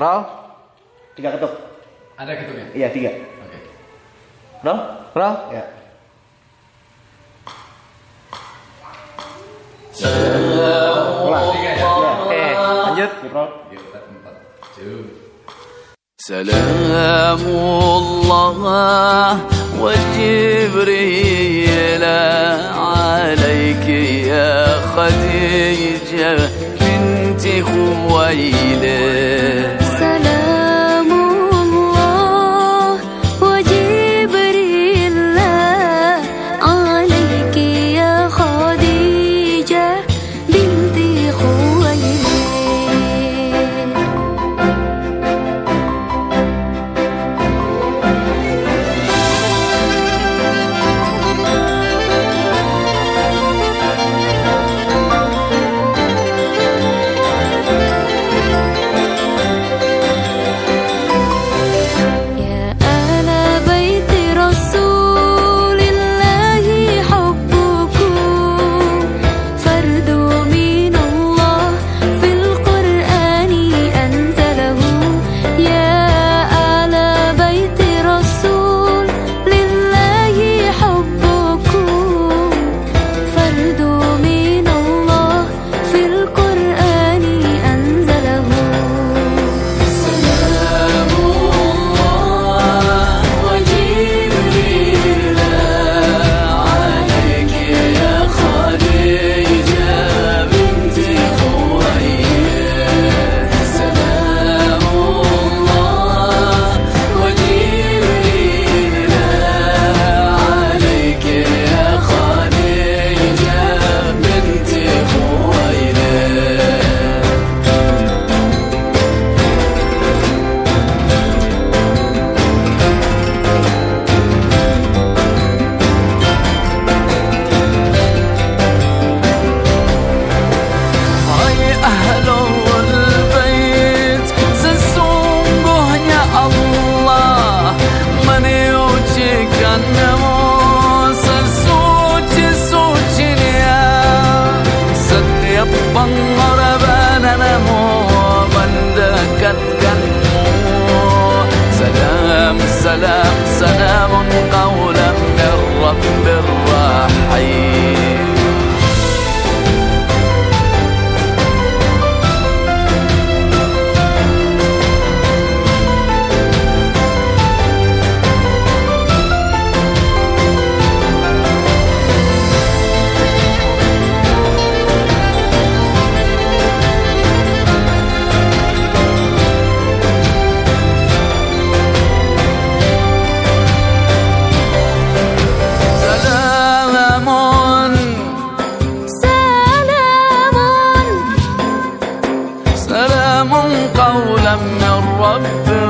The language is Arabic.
Roll. Tiga ketuk. Ada ketuknya? Iya, tiga. Oke. Okay. Roll. Roll. Ya. سلام الله وجبريل عليك يا خديجة بنت خويلد selam selam I've